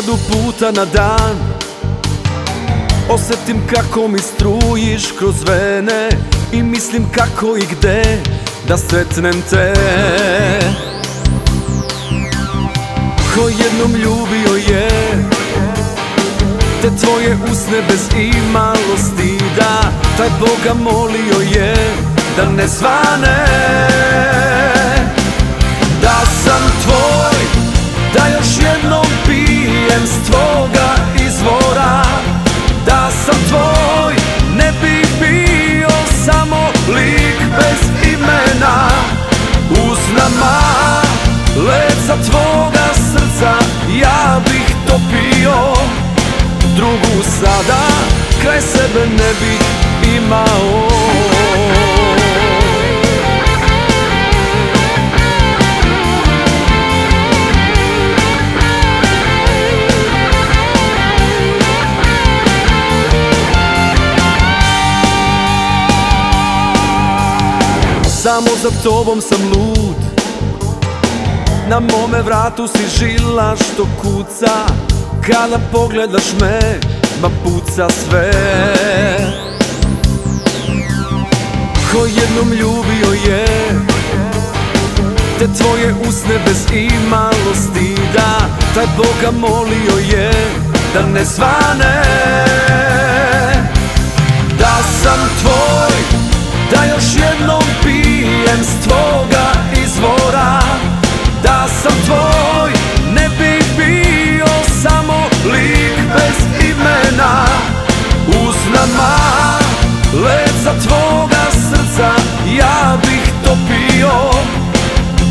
Hiljadu puta na dan. Osjetim kako mi strujiš kroz vene I mislim kako i gde da sretnem te. Ko jednom ljubio je Te tvoje usne bez imalo stida Taj Boga molio je da ne zvane tvoga srca ja bih topio. Drugu sada kraj sebe ne bih imao. Samo za tobom sam lud Na mome vratu si žila što kuca. Kada pogledaš me, ma puca sve. Ko jednom ljubio je Te tvoje usne bez imalo stida Taj Boga molio je da ne zvane Da sam tvoj, da još jednom pijem s tvoga izvora tvoj, ne bih bio samo lik bez imena. Uz nama leca tvoga srca ja bih topio.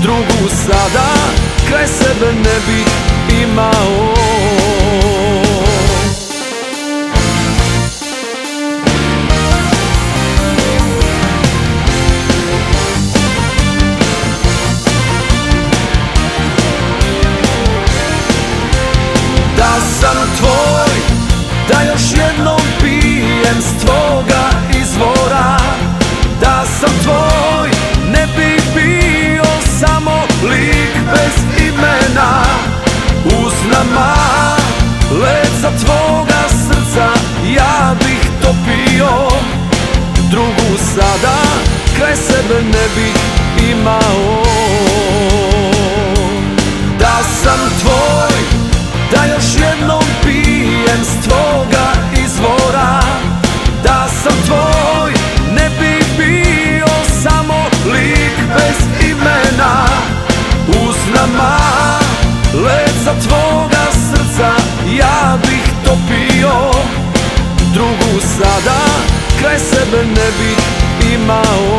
Drugu sada kraj sebe ne bih imao da još jednom pijem s tvoga izvora Da sam tvoj, ne bih bio samo lik bez imena. Uz nama leca tvoga srca ja bih topio Drugu sada kraj sebe ne bih imao kraj sebe ne bih imao